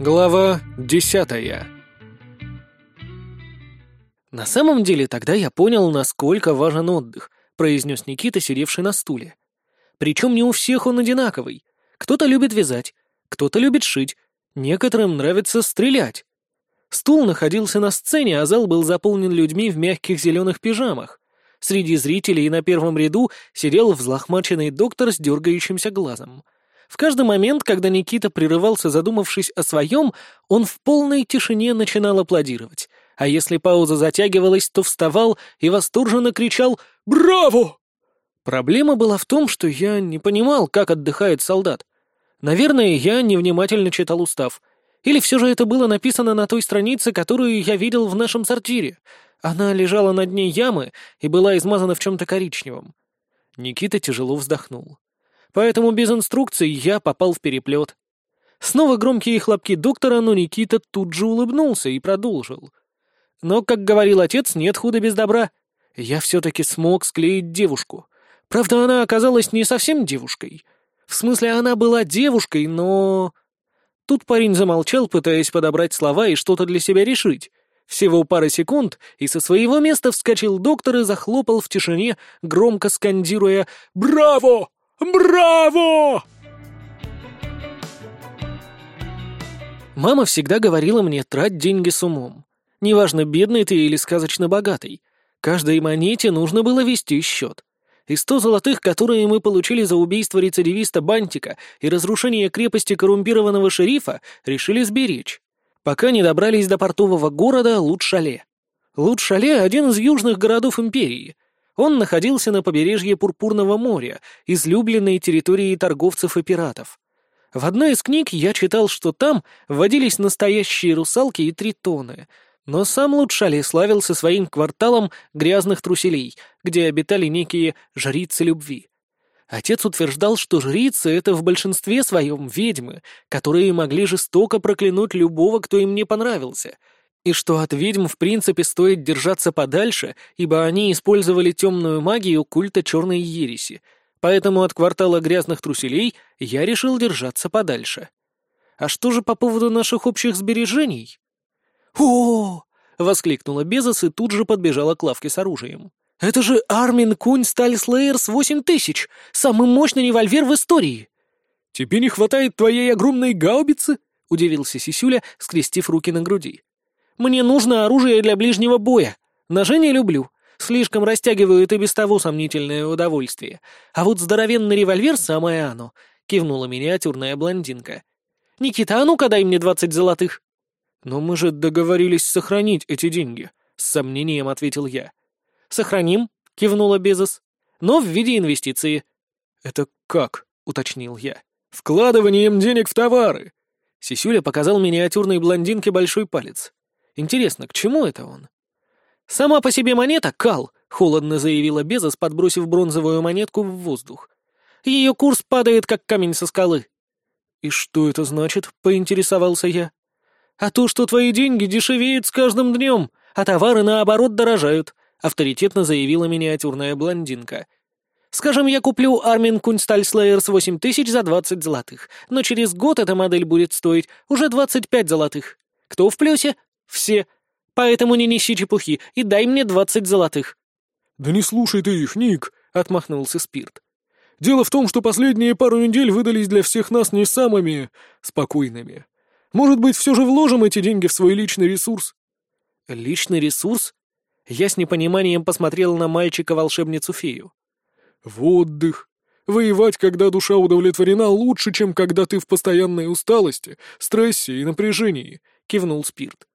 Глава десятая «На самом деле тогда я понял, насколько важен отдых», — произнес Никита, сидевший на стуле. «Причем не у всех он одинаковый. Кто-то любит вязать, кто-то любит шить, некоторым нравится стрелять. Стул находился на сцене, а зал был заполнен людьми в мягких зеленых пижамах. Среди зрителей на первом ряду сидел взлохмаченный доктор с дергающимся глазом. В каждый момент, когда Никита прерывался, задумавшись о своем, он в полной тишине начинал аплодировать. А если пауза затягивалась, то вставал и восторженно кричал «Браво!». Проблема была в том, что я не понимал, как отдыхает солдат. Наверное, я невнимательно читал устав. Или все же это было написано на той странице, которую я видел в нашем сортире. Она лежала на дне ямы и была измазана в чем-то коричневом. Никита тяжело вздохнул. Поэтому без инструкций я попал в переплет. Снова громкие хлопки доктора, но Никита тут же улыбнулся и продолжил. Но, как говорил отец, нет худа без добра. Я все-таки смог склеить девушку. Правда, она оказалась не совсем девушкой. В смысле, она была девушкой, но... Тут парень замолчал, пытаясь подобрать слова и что-то для себя решить. Всего пара секунд, и со своего места вскочил доктор и захлопал в тишине, громко скандируя «Браво! Браво!» Мама всегда говорила мне трать деньги с умом. Неважно, бедный ты или сказочно богатый. Каждой монете нужно было вести счет и сто золотых, которые мы получили за убийство рецидивиста Бантика и разрушение крепости коррумпированного шерифа, решили сберечь. Пока не добрались до портового города Лут-Шале. Один из южных городов империи. Он находился на побережье Пурпурного моря, излюбленной территории торговцев и пиратов. В одной из книг я читал, что там водились настоящие русалки и тритоны — но сам Лучшали славился своим кварталом грязных труселей, где обитали некие жрицы любви. Отец утверждал, что жрицы — это в большинстве своем ведьмы, которые могли жестоко проклянуть любого, кто им не понравился, и что от ведьм в принципе стоит держаться подальше, ибо они использовали темную магию культа черной ереси, поэтому от квартала грязных труселей я решил держаться подальше. А что же по поводу наших общих сбережений? «О!» — воскликнула Безос и тут же подбежала к лавке с оружием. «Это же Армин Кунь Сталь Слеерс 8000! Самый мощный револьвер в истории!» «Тебе не хватает твоей огромной гаубицы?» — удивился Сисюля, скрестив руки на груди. «Мне нужно оружие для ближнего боя. Ножи не люблю. Слишком растягивают и без того сомнительное удовольствие. А вот здоровенный револьвер — самое оно», — кивнула миниатюрная блондинка. «Никита, а ну-ка дай мне двадцать золотых». «Но мы же договорились сохранить эти деньги», — с сомнением ответил я. «Сохраним», — кивнула Безос, — «но в виде инвестиции». «Это как?» — уточнил я. «Вкладыванием денег в товары». Сисюля показал миниатюрной блондинке большой палец. «Интересно, к чему это он?» «Сама по себе монета — кал», — холодно заявила Безос, подбросив бронзовую монетку в воздух. «Ее курс падает, как камень со скалы». «И что это значит?» — поинтересовался я. «А то, что твои деньги дешевеют с каждым днем, а товары, наоборот, дорожают», — авторитетно заявила миниатюрная блондинка. «Скажем, я куплю Армин Кунсталь Слеерс 8000 за 20 золотых, но через год эта модель будет стоить уже 25 золотых. Кто в плюсе? Все. Поэтому не неси чепухи и дай мне 20 золотых». «Да не слушай ты их, Ник», — отмахнулся Спирт. «Дело в том, что последние пару недель выдались для всех нас не самыми спокойными. Может быть, все же вложим эти деньги в свой личный ресурс?» «Личный ресурс?» Я с непониманием посмотрел на мальчика-волшебницу-фею. «В отдых. Воевать, когда душа удовлетворена, лучше, чем когда ты в постоянной усталости, стрессе и напряжении», — кивнул Спирт.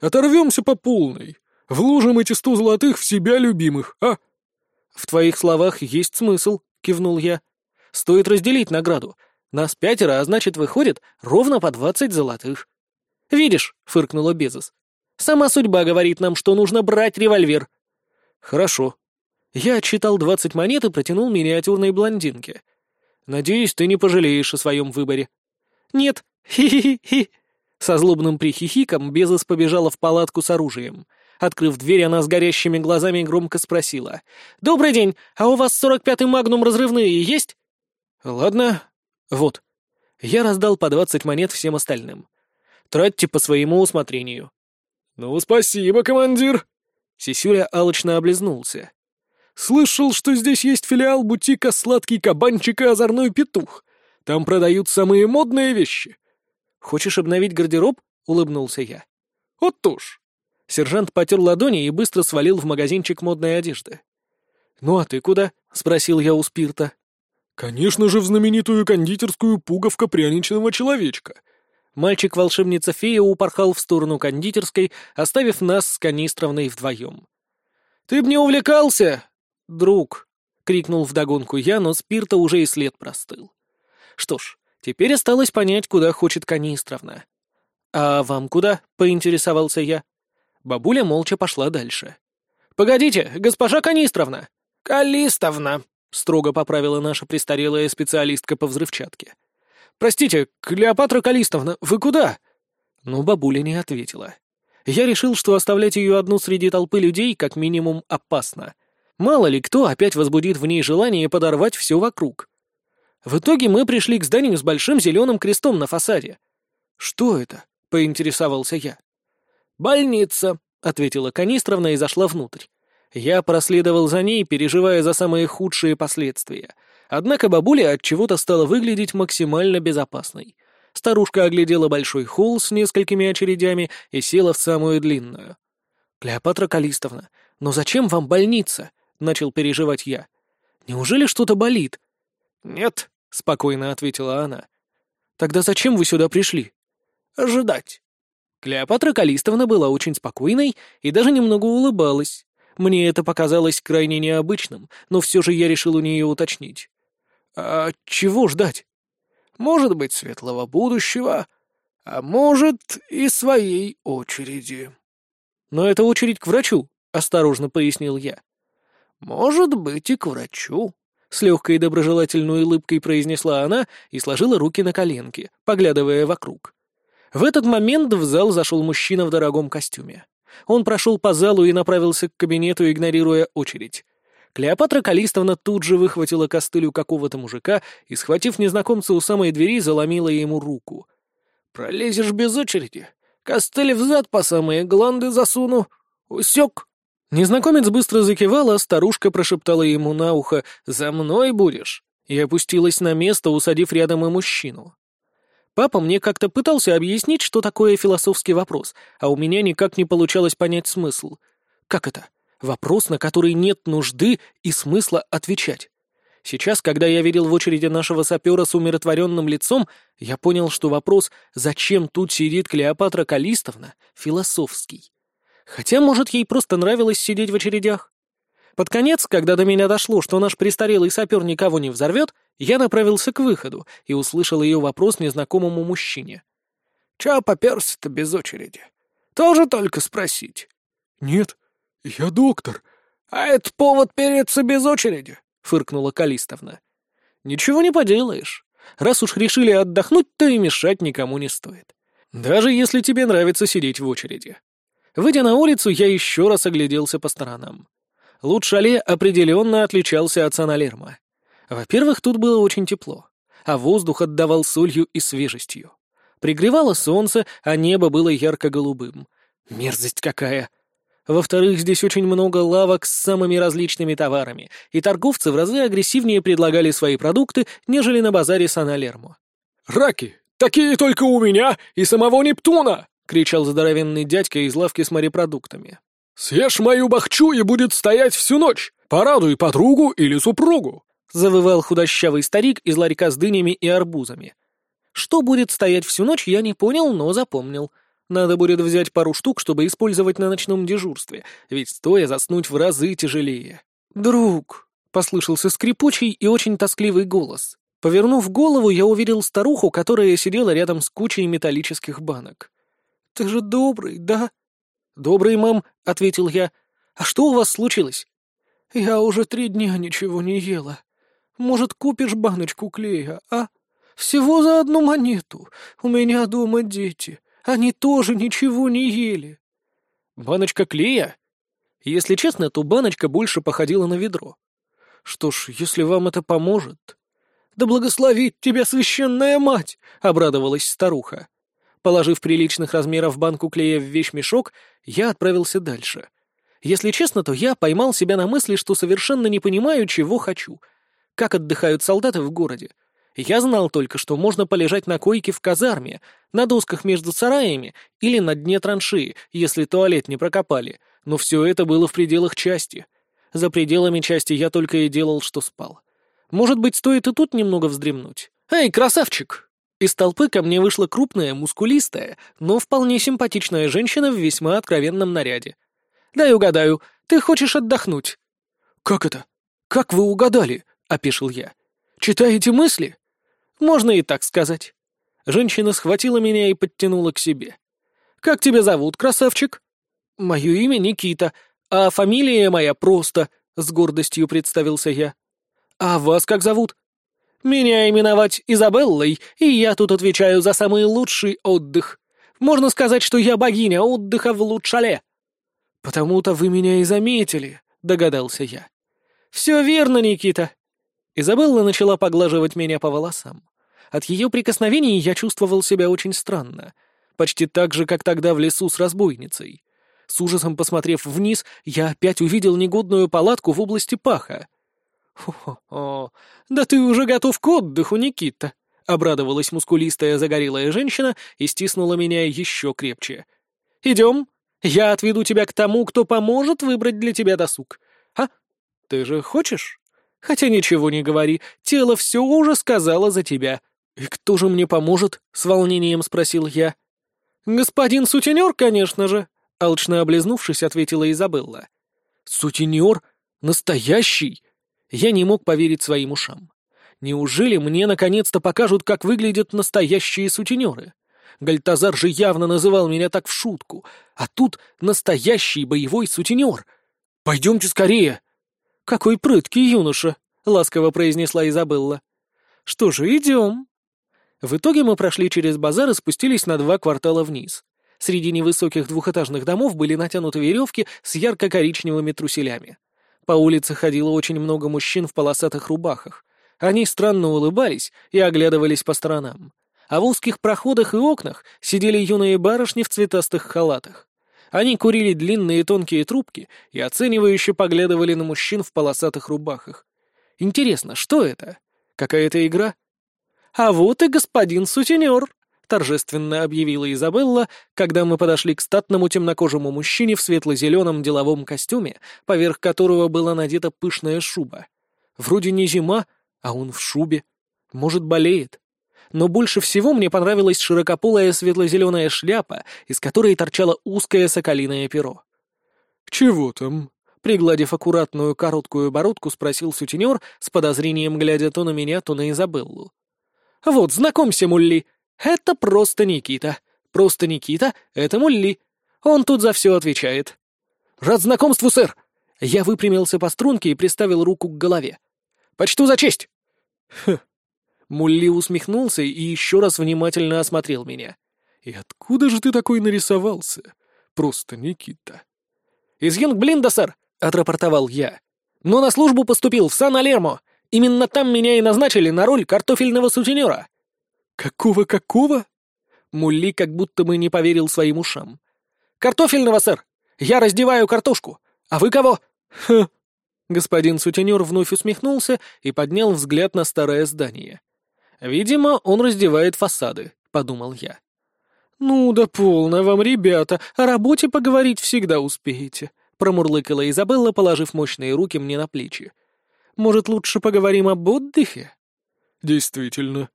«Оторвемся по полной. Вложим эти сто золотых в себя любимых, а?» «В твоих словах есть смысл», — кивнул я. «Стоит разделить награду. Нас пятеро, а значит, выходит ровно по двадцать золотых. «Видишь», — фыркнула Безос, — «сама судьба говорит нам, что нужно брать револьвер». «Хорошо». Я отсчитал двадцать монет и протянул миниатюрной блондинке. «Надеюсь, ты не пожалеешь о своем выборе». «Нет, хи-хи-хи». Со злобным прихихиком Безос побежала в палатку с оружием. Открыв дверь, она с горящими глазами громко спросила. «Добрый день, а у вас сорок пятый магнум разрывные есть?» «Ладно, вот. Я раздал по двадцать монет всем остальным. Тратьте по своему усмотрению». «Ну, спасибо, командир!» Сисюля алочно облизнулся. «Слышал, что здесь есть филиал бутика «Сладкий кабанчик» и «Озорной петух». Там продают самые модные вещи». «Хочешь обновить гардероб?» — улыбнулся я. «Вот уж». Сержант потер ладони и быстро свалил в магазинчик модной одежды. «Ну а ты куда?» — спросил я у спирта. «Конечно же в знаменитую кондитерскую пуговка пряничного человечка». Мальчик-волшебница-фея упорхал в сторону кондитерской, оставив нас с канистровной вдвоем. «Ты б не увлекался, друг!» — крикнул вдогонку я, но спирта уже и след простыл. Что ж, теперь осталось понять, куда хочет канистровна. «А вам куда?» — поинтересовался я. Бабуля молча пошла дальше. «Погодите, госпожа Канистровна!» «Калистовна!» — строго поправила наша престарелая специалистка по взрывчатке. «Простите, Клеопатра Калистовна, вы куда?» Но бабуля не ответила. Я решил, что оставлять ее одну среди толпы людей как минимум опасно. Мало ли кто опять возбудит в ней желание подорвать все вокруг. В итоге мы пришли к зданию с большим зеленым крестом на фасаде. «Что это?» — поинтересовался я. «Больница», — ответила Канистровна и зашла внутрь. Я проследовал за ней, переживая за самые худшие последствия. Однако бабуля от чего-то стала выглядеть максимально безопасной. Старушка оглядела большой холл с несколькими очередями и села в самую длинную. «Клеопатра Калистовна, но зачем вам больница?» — начал переживать я. «Неужели что-то болит?» «Нет», — спокойно ответила она. «Тогда зачем вы сюда пришли?» «Ожидать». Клеопатра Калистовна была очень спокойной и даже немного улыбалась. Мне это показалось крайне необычным, но все же я решил у нее уточнить. «А чего ждать?» «Может быть, светлого будущего, а может и своей очереди». «Но это очередь к врачу», — осторожно пояснил я. «Может быть, и к врачу», — с легкой доброжелательной улыбкой произнесла она и сложила руки на коленки, поглядывая вокруг. В этот момент в зал зашел мужчина в дорогом костюме. Он прошел по залу и направился к кабинету, игнорируя очередь. Клеопатра Калистовна тут же выхватила костыль у какого-то мужика и, схватив незнакомца у самой двери, заломила ему руку. «Пролезешь без очереди? Костыль взад по самые гланды засуну. Усек!» Незнакомец быстро закивал, а старушка прошептала ему на ухо «За мной будешь!» и опустилась на место, усадив рядом и мужчину. Папа мне как-то пытался объяснить, что такое философский вопрос, а у меня никак не получалось понять смысл. Как это? Вопрос, на который нет нужды и смысла отвечать. Сейчас, когда я видел в очереди нашего сапера с умиротворенным лицом, я понял, что вопрос «Зачем тут сидит Клеопатра Калистовна?» философский. Хотя, может, ей просто нравилось сидеть в очередях. Под конец, когда до меня дошло, что наш престарелый сапер никого не взорвет, я направился к выходу и услышал ее вопрос незнакомому мужчине. «Чё попёрся-то без очереди? Тоже только спросить?» «Нет, я доктор». «А это повод переться без очереди?» — фыркнула Калистовна. «Ничего не поделаешь. Раз уж решили отдохнуть, то и мешать никому не стоит. Даже если тебе нравится сидеть в очереди». Выйдя на улицу, я еще раз огляделся по сторонам. Лут-Шале определенно отличался от Саналерма. Во-первых, тут было очень тепло, а воздух отдавал солью и свежестью. Пригревало солнце, а небо было ярко-голубым. Мерзость какая! Во-вторых, здесь очень много лавок с самыми различными товарами, и торговцы в разы агрессивнее предлагали свои продукты, нежели на базаре Саналермо. «Раки! Такие только у меня и самого Нептуна!» — кричал здоровенный дядька из лавки с морепродуктами. «Съешь мою бахчу и будет стоять всю ночь! Порадуй подругу или супругу!» — завывал худощавый старик из ларька с дынями и арбузами. Что будет стоять всю ночь, я не понял, но запомнил. Надо будет взять пару штук, чтобы использовать на ночном дежурстве, ведь стоя заснуть в разы тяжелее. «Друг!» — послышался скрипучий и очень тоскливый голос. Повернув голову, я увидел старуху, которая сидела рядом с кучей металлических банок. «Ты же добрый, да?» «Добрый, мам», — ответил я. «А что у вас случилось?» «Я уже три дня ничего не ела. Может, купишь баночку клея, а? Всего за одну монету. У меня дома дети. Они тоже ничего не ели». «Баночка клея?» Если честно, то баночка больше походила на ведро. «Что ж, если вам это поможет...» «Да благословит тебя священная мать!» — обрадовалась старуха. Положив приличных размеров банку клея в вещмешок, я отправился дальше. Если честно, то я поймал себя на мысли, что совершенно не понимаю, чего хочу. Как отдыхают солдаты в городе? Я знал только, что можно полежать на койке в казарме, на досках между сараями или на дне траншеи, если туалет не прокопали, но все это было в пределах части. За пределами части я только и делал, что спал. Может быть, стоит и тут немного вздремнуть? «Эй, красавчик!» Из толпы ко мне вышла крупная, мускулистая, но вполне симпатичная женщина в весьма откровенном наряде. «Дай угадаю, ты хочешь отдохнуть?» «Как это? Как вы угадали?» — опешил я. «Читаете мысли?» «Можно и так сказать». Женщина схватила меня и подтянула к себе. «Как тебя зовут, красавчик?» «Мое имя Никита, а фамилия моя просто», — с гордостью представился я. «А вас как зовут?» «Меня именовать Изабеллой, и я тут отвечаю за самый лучший отдых. Можно сказать, что я богиня отдыха в Лучшале». «Потому-то вы меня и заметили», — догадался я. «Все верно, Никита». Изабелла начала поглаживать меня по волосам. От ее прикосновений я чувствовал себя очень странно. Почти так же, как тогда в лесу с разбойницей. С ужасом посмотрев вниз, я опять увидел негодную палатку в области паха. «Хо-хо-хо, да ты уже готов к отдыху, Никита!» — обрадовалась мускулистая загорелая женщина и стиснула меня еще крепче. «Идем, я отведу тебя к тому, кто поможет выбрать для тебя досуг. А? Ты же хочешь? Хотя ничего не говори, тело все уже сказала за тебя». «И кто же мне поможет?» — с волнением спросил я. «Господин сутенер, конечно же», — алчно облизнувшись, ответила Изабелла. «Сутенер? Настоящий?» Я не мог поверить своим ушам. Неужели мне наконец-то покажут, как выглядят настоящие сутенеры? Гальтазар же явно называл меня так в шутку, а тут настоящий боевой сутенер. «Пойдемте скорее!» «Какой прыткий юноша!» — ласково произнесла Изабелла. «Что же, идем!» В итоге мы прошли через базар и спустились на два квартала вниз. Среди невысоких двухэтажных домов были натянуты веревки с ярко-коричневыми труселями. По улице ходило очень много мужчин в полосатых рубахах. Они странно улыбались и оглядывались по сторонам. А в узких проходах и окнах сидели юные барышни в цветастых халатах. Они курили длинные тонкие трубки и оценивающе поглядывали на мужчин в полосатых рубахах. Интересно, что это? Какая-то игра? А вот и господин сутенер, — торжественно объявила Изабелла, когда мы подошли к статному темнокожему мужчине в светло-зеленом деловом костюме, поверх которого была надета пышная шуба. Вроде не зима, а он в шубе. Может, болеет. Но больше всего мне понравилась широкополая светло-зеленая шляпа, из которой торчало узкое соколиное перо. «Чего там?» Пригладив аккуратную короткую бородку, спросил сутенер, с подозрением глядя то на меня, то на Изабеллу. «Вот, знакомься, Мулли, это просто Никита. Просто Никита — это Мулли. Он тут за все отвечает. Рад знакомству, сэр. Я выпрямился по струнке и приставил руку к голове. Почту за честь. Хм. Мулли усмехнулся и еще раз внимательно осмотрел меня. «И откуда же ты такой нарисовался? Просто Никита». «Из Йонгблинда, сэр», — отрапортовал я. «Но на службу поступил в Сан-Алермо. Именно там меня и назначили на роль картофельного сутенера». «Какого-какого?» Мулли как будто бы не поверил своим ушам. «Картофельного, сэр! Я раздеваю картошку! А вы кого?» «Ха!» Господин сутенер вновь усмехнулся и поднял взгляд на старое здание. «Видимо, он раздевает фасады», — подумал я. «Ну да полно вам, ребята, о работе поговорить всегда успеете», — промурлыкала Изабелла, положив мощные руки мне на плечи. «Может, лучше поговорим об отдыхе?» «Действительно»,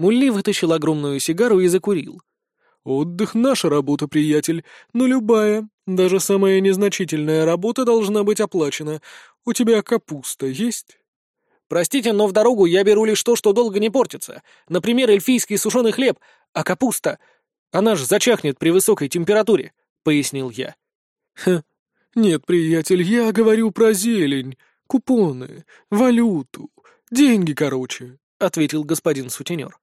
Мулли вытащил огромную сигару и закурил. «Отдых — наша работа, приятель, но любая, даже самая незначительная работа должна быть оплачена. У тебя капуста есть?» «Простите, но в дорогу я беру лишь то, что долго не портится. Например, эльфийский сушеный хлеб, а капуста... Она ж зачахнет при высокой температуре», — пояснил я. «Хм, нет, приятель, я говорю про зелень, купоны, валюту, деньги, короче», — ответил господин сутенер.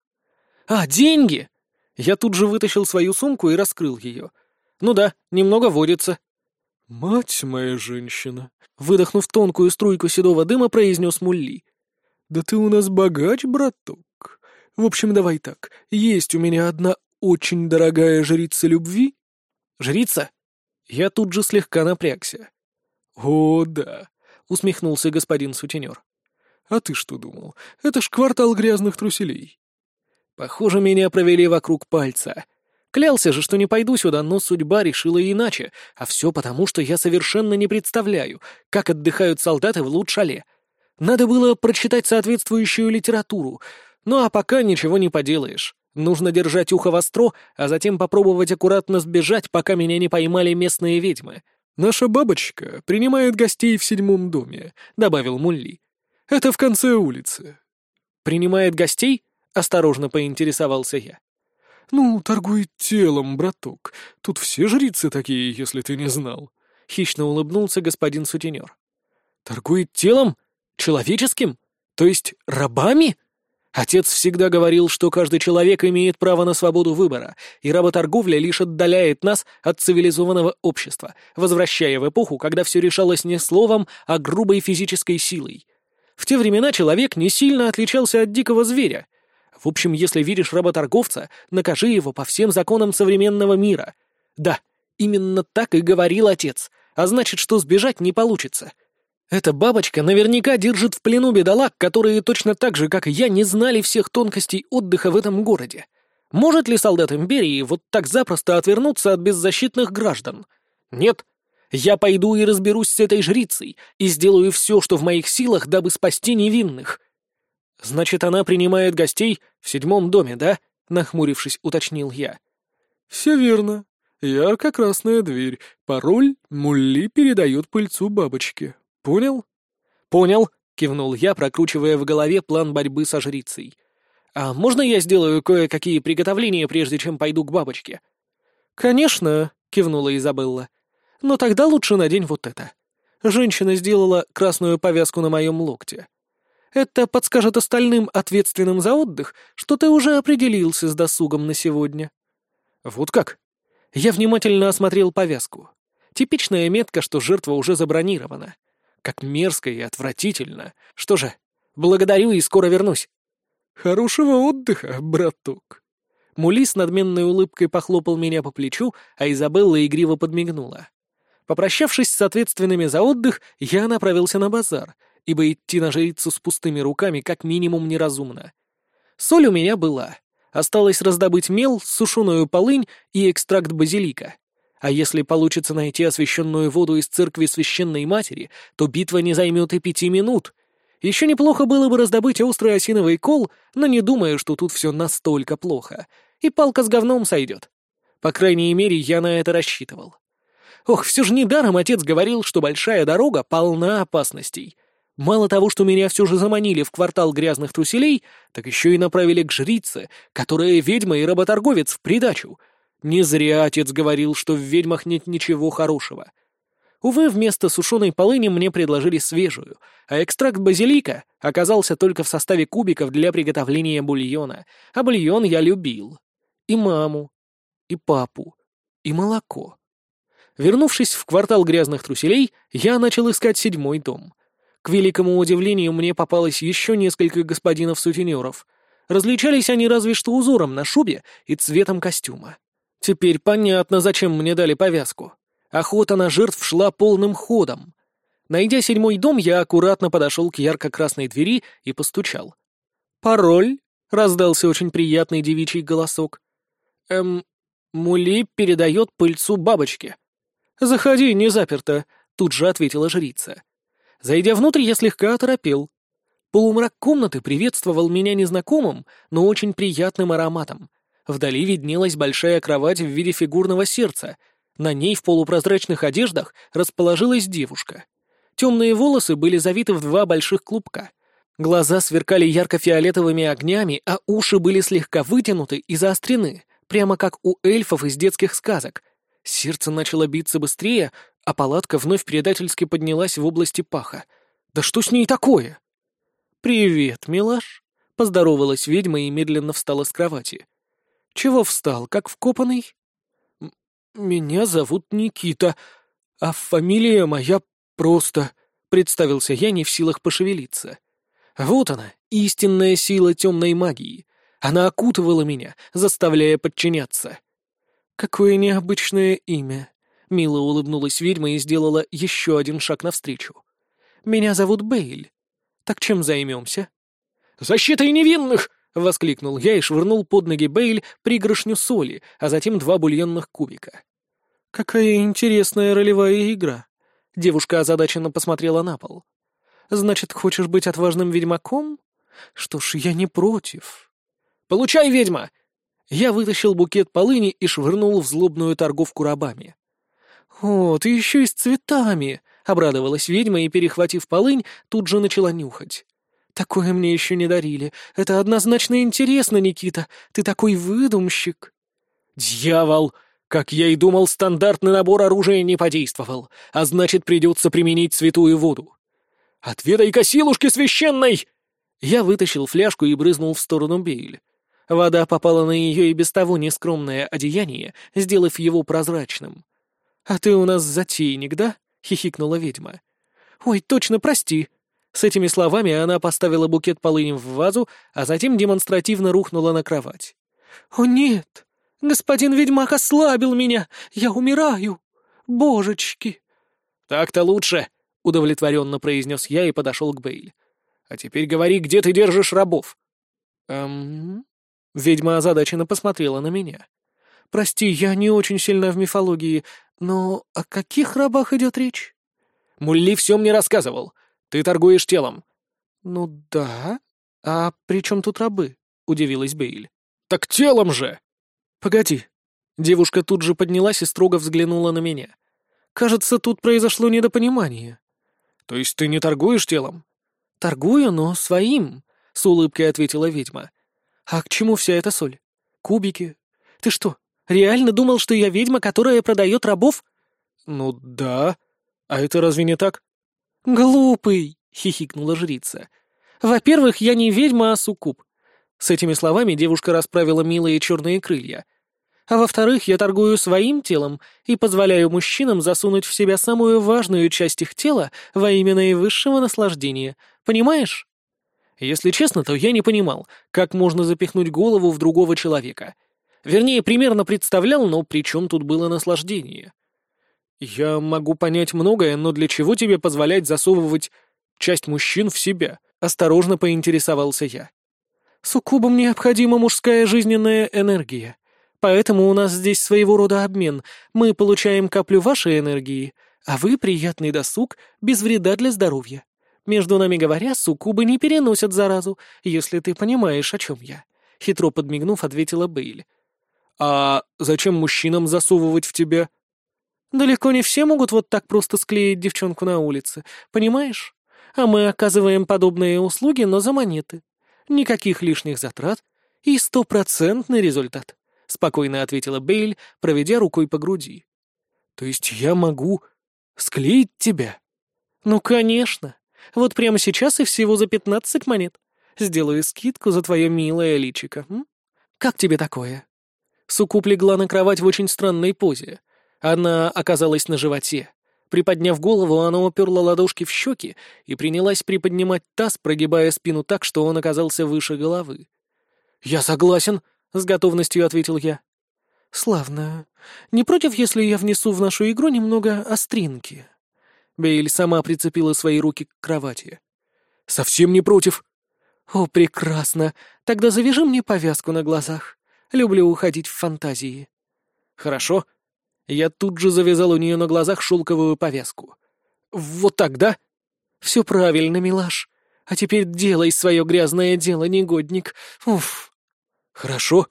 «А, деньги!» Я тут же вытащил свою сумку и раскрыл ее. «Ну да, немного водится». «Мать моя женщина!» Выдохнув тонкую струйку седого дыма, произнес Мулли. «Да ты у нас богач, браток. В общем, давай так. Есть у меня одна очень дорогая жрица любви?» «Жрица?» Я тут же слегка напрягся. «О, да», — усмехнулся господин сутенер. «А ты что думал? Это ж квартал грязных труселей». Похоже, меня провели вокруг пальца. Клялся же, что не пойду сюда, но судьба решила иначе, а все потому, что я совершенно не представляю, как отдыхают солдаты в Лучшале. Надо было прочитать соответствующую литературу, ну а пока ничего не поделаешь. Нужно держать ухо востро, а затем попробовать аккуратно сбежать, пока меня не поймали местные ведьмы. «Наша бабочка принимает гостей в седьмом доме», — добавил Мулли. «Это в конце улицы». «Принимает гостей?» — осторожно поинтересовался я. «Ну, торгует телом, браток. Тут все жрицы такие, если ты не знал». Хищно улыбнулся господин сутенер. «Торгует телом? Человеческим? То есть рабами?» Отец всегда говорил, что каждый человек имеет право на свободу выбора, и работорговля лишь отдаляет нас от цивилизованного общества, возвращая в эпоху, когда все решалось не словом, а грубой физической силой. В те времена человек не сильно отличался от дикого зверя. В общем, если видишь работорговца, накажи его по всем законам современного мира. Да, именно так и говорил отец, а значит, что сбежать не получится. Эта бабочка наверняка держит в плену бедолаг, которые точно так же, как и я, не знали всех тонкостей отдыха в этом городе. Может ли солдат Империи вот так запросто отвернуться от беззащитных граждан? Нет. Я пойду и разберусь с этой жрицей и сделаю все, что в моих силах, дабы спасти невинных. Значит, она принимает гостей в седьмом доме, да? Нахмурившись, уточнил я. Все верно. Ярко-красная дверь. Пароль Мулли передает пыльцу бабочке. Понял? Понял, кивнул я, прокручивая в голове план борьбы со жрицей. А можно я сделаю кое-какие приготовления, прежде чем пойду к бабочке? Конечно, кивнула Изабелла. Но тогда лучше надень вот это. Женщина сделала красную повязку на моем локте. Это подскажет остальным, ответственным за отдых, что ты уже определился с досугом на сегодня. Вот как? Я внимательно осмотрел повязку. Типичная метка, что жертва уже забронирована. Как мерзко и отвратительно. Что же, благодарю и скоро вернусь. Хорошего отдыха, браток. Мули с надменной улыбкой похлопал меня по плечу, а Изабелла игриво подмигнула. Попрощавшись с ответственными за отдых, я направился на базар, ибо идти на жрицу с пустыми руками как минимум неразумно. Соль у меня была. Осталось раздобыть мел, сушеную полынь и экстракт базилика. А если получится найти освященную воду из церкви Священной Матери, то битва не займет и пяти минут. Еще неплохо было бы раздобыть острый осиновый кол, но не думаю, что тут все настолько плохо. И палка с говном сойдет. По крайней мере, я на это рассчитывал. Ох, все же недаром отец говорил, что большая дорога полна опасностей. Мало того, что меня все же заманили в квартал грязных труселей, так еще и направили к жрице, которая ведьма и работорговец в придачу — не зря отец говорил, что в ведьмах нет ничего хорошего. Увы, вместо сушеной полыни мне предложили свежую, а экстракт базилика оказался только в составе кубиков для приготовления бульона, а бульон я любил. И маму, и папу, и молоко. Вернувшись в квартал грязных труселей, я начал искать седьмой дом. К великому удивлению, мне попалось еще несколько господинов-сутенеров. Различались они разве что узором на шубе и цветом костюма. Теперь понятно, зачем мне дали повязку. Охота на жертв шла полным ходом. Найдя седьмой дом, я аккуратно подошел к ярко-красной двери и постучал. «Пароль?» — раздался очень приятный девичий голосок. «Эм, Мули передает пыльцу бабочке». «Заходи, не заперто», — тут же ответила жрица. Зайдя внутрь, я слегка оторопел. Полумрак комнаты приветствовал меня незнакомым, но очень приятным ароматом. Вдали виднелась большая кровать в виде фигурного сердца. На ней в полупрозрачных одеждах расположилась девушка. Темные волосы были завиты в два больших клубка. Глаза сверкали ярко-фиолетовыми огнями, а уши были слегка вытянуты и заострены, прямо как у эльфов из детских сказок. Сердце начало биться быстрее, а палатка вновь предательски поднялась в области паха. «Да что с ней такое?» «Привет, милаш», — поздоровалась ведьма и медленно встала с кровати. Чего встал, как вкопанный? Меня зовут Никита, а фамилия моя просто... Представился я не в силах пошевелиться. Вот она, истинная сила темной магии. Она окутывала меня, заставляя подчиняться. «Какое необычное имя!» — мило улыбнулась ведьма и сделала еще один шаг навстречу. «Меня зовут Бейль. Так чем займемся?» «Защитой невинных!» — воскликнул я и швырнул под ноги Бейль пригоршню соли, а затем два бульонных кубика. «Какая интересная ролевая игра!» Девушка озадаченно посмотрела на пол. «Значит, хочешь быть отважным ведьмаком? Что ж, я не против». «Получай, ведьма!» Я вытащил букет полыни и швырнул в злобную торговку рабами. «О, ты еще и с цветами!» — обрадовалась ведьма и, перехватив полынь, тут же начала нюхать. «Такое мне еще не дарили. Это однозначно интересно, Никита. Ты такой выдумщик!» «Дьявол!» Как я и думал, стандартный набор оружия не подействовал, а значит, придется применить святую воду. «Отведай-ка силушки священной!» Я вытащил фляжку и брызнул в сторону Бейль. Вода попала на ее и без того нескромное одеяние, сделав его прозрачным. «А ты у нас затейник, да?» — хихикнула ведьма. «Ой, точно, прости!» С этими словами она поставила букет полыни в вазу, а затем демонстративно рухнула на кровать. «О нет! Господин ведьмак ослабил меня! Я умираю! Божечки!» «Так-то лучше!» — удовлетворенно произнес я и подошел к Бейль. «А теперь говори, где ты держишь рабов?» «Эм...» Ведьма озадаченно посмотрела на меня. «Прости, я не очень сильна в мифологии, но о каких рабах идет речь?» «Мулли все мне рассказывал. Ты торгуешь телом». «Ну да. А при чем тут рабы?» — удивилась Бейль. «Так телом же!» «Погоди». Девушка тут же поднялась и строго взглянула на меня. «Кажется, тут произошло недопонимание». «То есть ты не торгуешь телом?» «Торгую, но своим», — с улыбкой ответила ведьма. «А к чему вся эта соль? Кубики? Ты что, реально думал, что я ведьма, которая продает рабов?» «Ну да. А это разве не так?» «Глупый!» — хихикнула жрица. «Во-первых, я не ведьма, а суккуб. С этими словами девушка расправила милые черные крылья. А во-вторых, я торгую своим телом и позволяю мужчинам засунуть в себя самую важную часть их тела во имя наивысшего наслаждения. Понимаешь? Если честно, то я не понимал, как можно запихнуть голову в другого человека. Вернее, примерно представлял, но при чем тут было наслаждение? Я могу понять многое, но для чего тебе позволять засовывать часть мужчин в себя? Осторожно поинтересовался я. Суккубам необходима мужская жизненная энергия. Поэтому у нас здесь своего рода обмен. Мы получаем каплю вашей энергии, а вы приятный досуг без вреда для здоровья. Между нами говоря, суккубы не переносят заразу, если ты понимаешь, о чем я. Хитро подмигнув, ответила Бейли. «А зачем мужчинам засовывать в тебя?» «Далеко не все могут вот так просто склеить девчонку на улице, понимаешь? А мы оказываем подобные услуги, но за монеты. Никаких лишних затрат и стопроцентный результат», — спокойно ответила Бейль, проведя рукой по груди. «То есть я могу склеить тебя?» «Ну, конечно. Вот прямо сейчас и всего за пятнадцать монет. Сделаю скидку за твое милое личико. М? Как тебе такое?» Сукуп легла на кровать в очень странной позе. Она оказалась на животе. Приподняв голову, она уперла ладошки в щеки и принялась приподнимать таз, прогибая спину так, что он оказался выше головы. «Я согласен», — с готовностью ответил я. «Славно. Не против, если я внесу в нашу игру немного остринки?» Бейль сама прицепила свои руки к кровати. «Совсем не против». «О, прекрасно. Тогда завяжи мне повязку на глазах. Люблю уходить в фантазии». «Хорошо». Я тут же завязал у нее на глазах шелковую повязку. «Вот так, да?» «Все правильно, милаш. А теперь делай свое грязное дело, негодник. Уф». «Хорошо»,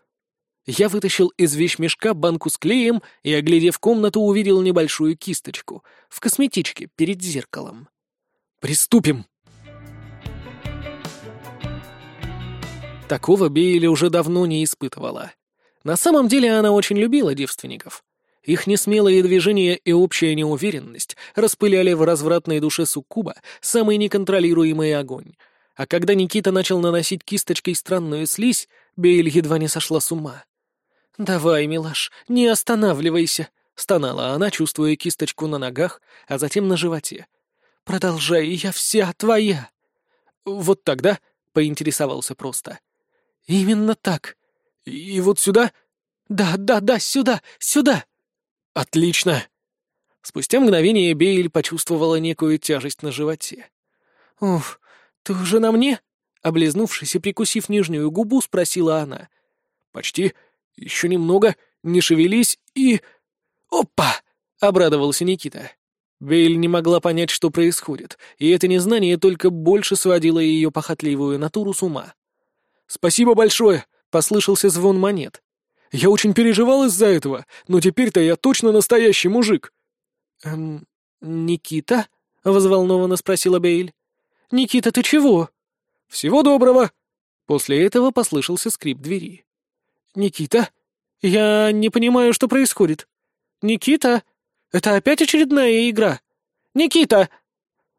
я вытащил из вещмешка банку с клеем и, оглядев комнату, увидел небольшую кисточку в косметичке перед зеркалом. «Приступим!» Такого Бейли уже давно не испытывала. На самом деле она очень любила девственников. Их несмелые движения и общая неуверенность распыляли в развратной душе суккуба самый неконтролируемый огонь. А когда Никита начал наносить кисточкой странную слизь, Бейль едва не сошла с ума. «Давай, милаш, не останавливайся», — стонала она, чувствуя кисточку на ногах, а затем на животе. «Продолжай, я вся твоя». «Вот тогда», — поинтересовался просто. «Именно так. И вот сюда?» «Да, да, да, сюда, сюда!» «Отлично!» Спустя мгновение Бейль почувствовала некую тяжесть на животе. «Уф, ты уже на мне?» Облизнувшись и прикусив нижнюю губу, спросила она. «Почти. Еще немного. Не шевелись и...» «Опа!» — обрадовался Никита. Бейль не могла понять, что происходит, и это незнание только больше сводило ее похотливую натуру с ума. «Спасибо большое!» — послышался звон монет. «Я очень переживал из-за этого, но теперь-то я точно настоящий мужик!» «Эм, Никита?» — взволнованно спросила Бейль. «Никита, ты чего?» «Всего доброго!» После этого послышался скрип двери. «Никита? Я не понимаю, что происходит. Никита? Это опять очередная игра? Никита!»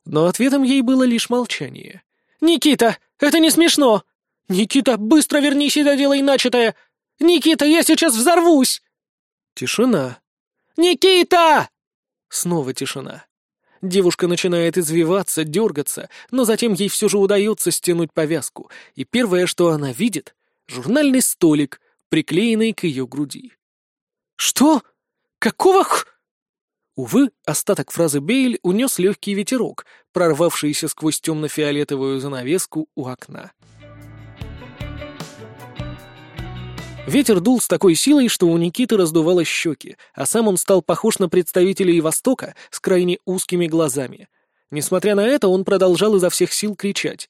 Но ответом ей было лишь молчание. «Никита! Это не смешно! Никита, быстро вернись и доделай начатое! Никита, я сейчас взорвусь!» Тишина. «Никита!» Снова тишина. Девушка начинает извиваться, дергаться, но затем ей все же удается стянуть повязку, и первое, что она видит — журнальный столик, приклеенный к ее груди. «Что? Какого х...» Увы, остаток фразы Бейль унес легкий ветерок, прорвавшийся сквозь темно-фиолетовую занавеску у окна. Ветер дул с такой силой, что у Никиты раздувало щеки, а сам он стал похож на представителей Востока с крайне узкими глазами. Несмотря на это, он продолжал изо всех сил кричать.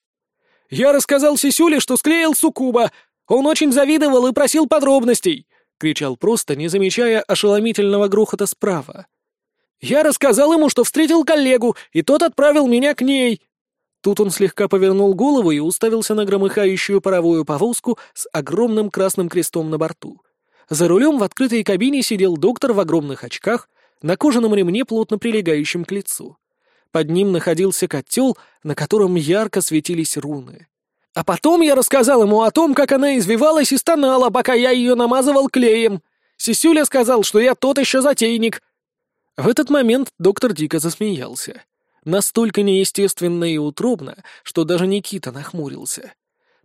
«Я рассказал Сисюле, что склеил Сукуба! Он очень завидовал и просил подробностей!» — кричал просто, не замечая ошеломительного грохота справа. «Я рассказал ему, что встретил коллегу, и тот отправил меня к ней!» Тут он слегка повернул голову и уставился на громыхающую паровую повозку с огромным красным крестом на борту. За рулем в открытой кабине сидел доктор в огромных очках, на кожаном ремне, плотно прилегающем к лицу. Под ним находился котел, на котором ярко светились руны. А потом я рассказал ему о том, как она извивалась и стонала, пока я ее намазывал клеем. Сисюля сказал, что я тот еще затейник. В этот момент доктор дико засмеялся. Настолько неестественно и утробно, что даже Никита нахмурился.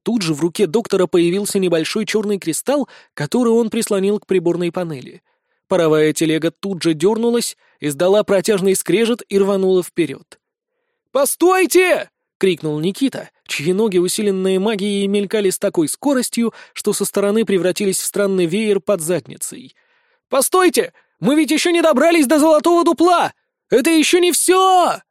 Тут же в руке доктора появился небольшой черный кристалл, который он прислонил к приборной панели. Паровая телега тут же дернулась, издала протяжный скрежет и рванула вперед. «Постойте!» — крикнул Никита, чьи ноги, усиленные магией, мелькали с такой скоростью, что со стороны превратились в странный веер под задницей. «Постойте! Мы ведь еще не добрались до золотого дупла! Это еще не все!»